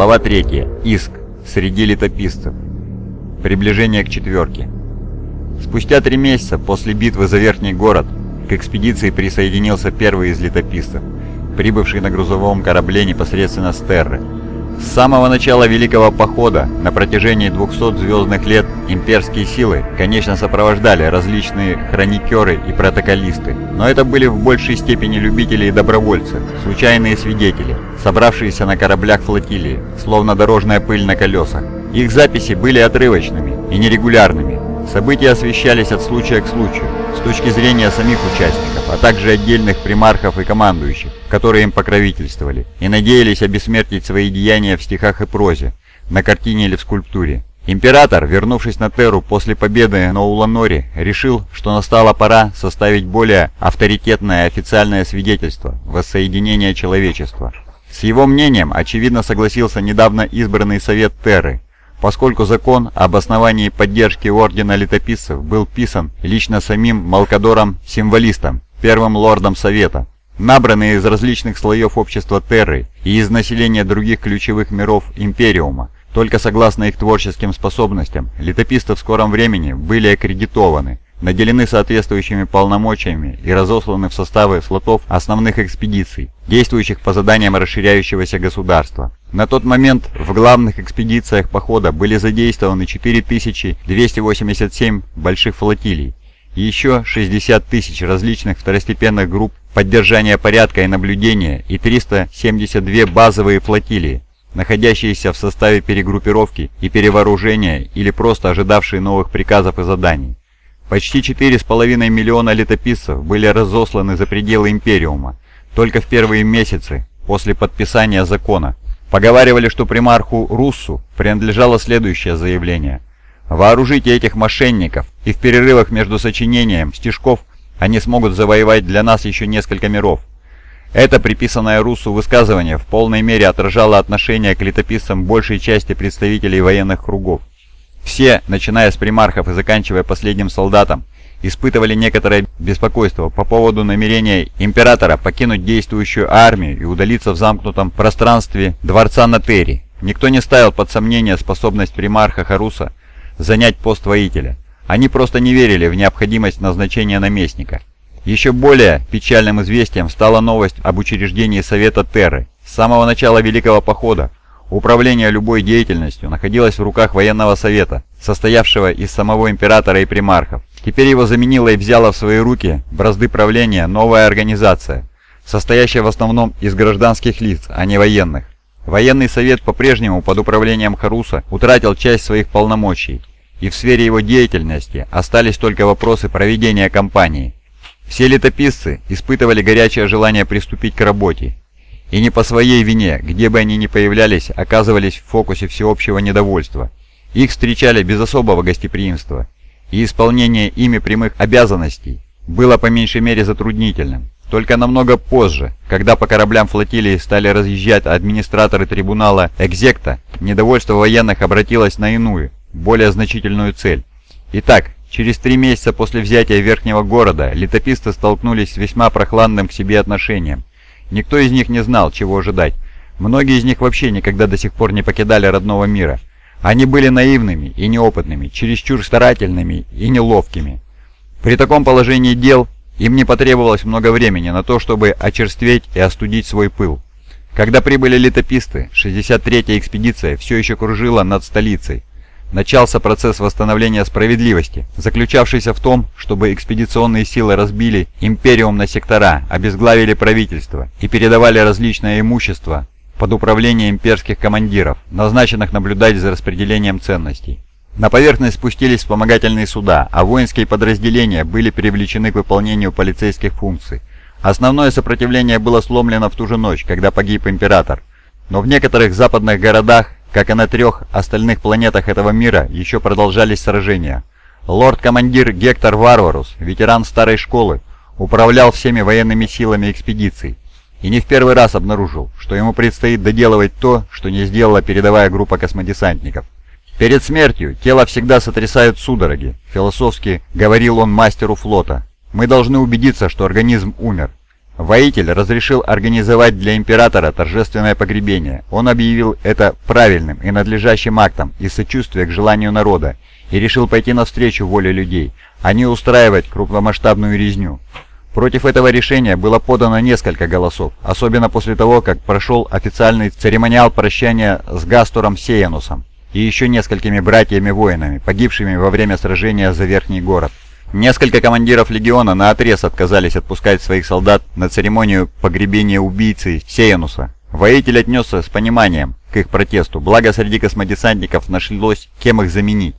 Глава 3. Иск. Среди летописцев. Приближение к четверке. Спустя три месяца после битвы за Верхний город к экспедиции присоединился первый из летописцев, прибывший на грузовом корабле непосредственно с Терры. С самого начала Великого Похода на протяжении 200 звездных лет имперские силы, конечно, сопровождали различные хроникеры и протоколисты, но это были в большей степени любители и добровольцы, случайные свидетели, собравшиеся на кораблях флотилии, словно дорожная пыль на колесах. Их записи были отрывочными и нерегулярными, события освещались от случая к случаю, с точки зрения самих участников, а также отдельных примархов и командующих, которые им покровительствовали, и надеялись обессмертить свои деяния в стихах и прозе, на картине или в скульптуре. Император, вернувшись на Терру после победы на Уланоре, решил, что настала пора составить более авторитетное официальное свидетельство воссоединения человечества. С его мнением, очевидно, согласился недавно избранный Совет Терры, поскольку закон об основании поддержки Ордена Летописцев был писан лично самим Малкадором-символистом, первым лордом Совета. Набранные из различных слоев общества Терры и из населения других ключевых миров Империума, только согласно их творческим способностям, летописцы в скором времени были аккредитованы, наделены соответствующими полномочиями и разосланы в составы флотов основных экспедиций, действующих по заданиям расширяющегося государства. На тот момент в главных экспедициях похода были задействованы 4287 больших флотилий еще 60 тысяч различных второстепенных групп поддержания порядка и наблюдения и 372 базовые флотилии, находящиеся в составе перегруппировки и перевооружения или просто ожидавшие новых приказов и заданий. Почти 4,5 миллиона летописцев были разосланы за пределы Империума только в первые месяцы после подписания закона. Поговаривали, что примарху Руссу принадлежало следующее заявление. «Вооружите этих мошенников, и в перерывах между сочинением стишков они смогут завоевать для нас еще несколько миров». Это приписанное Руссу высказывание в полной мере отражало отношение к летописцам большей части представителей военных кругов. Все, начиная с примархов и заканчивая последним солдатом, испытывали некоторое беспокойство по поводу намерения императора покинуть действующую армию и удалиться в замкнутом пространстве дворца Натери. Никто не ставил под сомнение способность примарха Харуса занять пост воителя. Они просто не верили в необходимость назначения наместника. Еще более печальным известием стала новость об учреждении Совета Терры. С самого начала Великого Похода Управление любой деятельностью находилось в руках военного совета, состоявшего из самого императора и примархов. Теперь его заменила и взяла в свои руки бразды правления новая организация, состоящая в основном из гражданских лиц, а не военных. Военный совет по-прежнему под управлением Харуса утратил часть своих полномочий, и в сфере его деятельности остались только вопросы проведения кампании. Все летописцы испытывали горячее желание приступить к работе, и не по своей вине, где бы они ни появлялись, оказывались в фокусе всеобщего недовольства. Их встречали без особого гостеприимства, и исполнение ими прямых обязанностей было по меньшей мере затруднительным. Только намного позже, когда по кораблям флотилии стали разъезжать администраторы трибунала Экзекта, недовольство военных обратилось на иную, более значительную цель. Итак, через три месяца после взятия верхнего города летописцы столкнулись с весьма прохладным к себе отношением, Никто из них не знал, чего ожидать. Многие из них вообще никогда до сих пор не покидали родного мира. Они были наивными и неопытными, чересчур старательными и неловкими. При таком положении дел им не потребовалось много времени на то, чтобы очерстветь и остудить свой пыл. Когда прибыли летописцы, 63-я экспедиция все еще кружила над столицей, начался процесс восстановления справедливости, заключавшийся в том, чтобы экспедиционные силы разбили империум на сектора, обезглавили правительство и передавали различное имущество под управление имперских командиров, назначенных наблюдать за распределением ценностей. На поверхность спустились вспомогательные суда, а воинские подразделения были привлечены к выполнению полицейских функций. Основное сопротивление было сломлено в ту же ночь, когда погиб император. Но в некоторых западных городах как и на трех остальных планетах этого мира, еще продолжались сражения. Лорд-командир Гектор Варварус, ветеран старой школы, управлял всеми военными силами экспедиций и не в первый раз обнаружил, что ему предстоит доделывать то, что не сделала передовая группа космодесантников. «Перед смертью тело всегда сотрясают судороги», — философски говорил он мастеру флота. «Мы должны убедиться, что организм умер. Воитель разрешил организовать для императора торжественное погребение. Он объявил это правильным и надлежащим актом из сочувствия к желанию народа и решил пойти навстречу воле людей, а не устраивать крупномасштабную резню. Против этого решения было подано несколько голосов, особенно после того, как прошел официальный церемониал прощания с Гастором Сеянусом и еще несколькими братьями-воинами, погибшими во время сражения за Верхний город. Несколько командиров легиона наотрез отказались отпускать своих солдат на церемонию погребения убийцы Сеянуса. Воитель отнесся с пониманием к их протесту, благо среди космодесантников нашлось кем их заменить.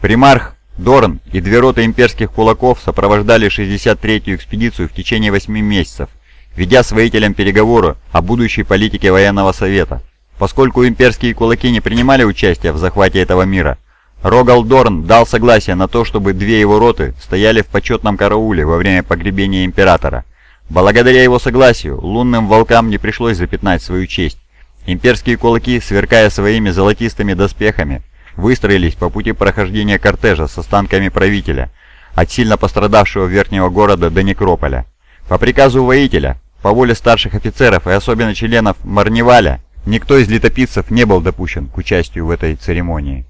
Примарх Дорн и две роты имперских кулаков сопровождали 63-ю экспедицию в течение 8 месяцев, ведя с воителем переговоры о будущей политике военного совета. Поскольку имперские кулаки не принимали участия в захвате этого мира, Рогал Дорн дал согласие на то, чтобы две его роты стояли в почетном карауле во время погребения императора. Благодаря его согласию, лунным волкам не пришлось запятнать свою честь. Имперские кулаки, сверкая своими золотистыми доспехами, выстроились по пути прохождения кортежа с останками правителя, от сильно пострадавшего верхнего города до некрополя. По приказу воителя, по воле старших офицеров и особенно членов Марневаля, никто из летописцев не был допущен к участию в этой церемонии.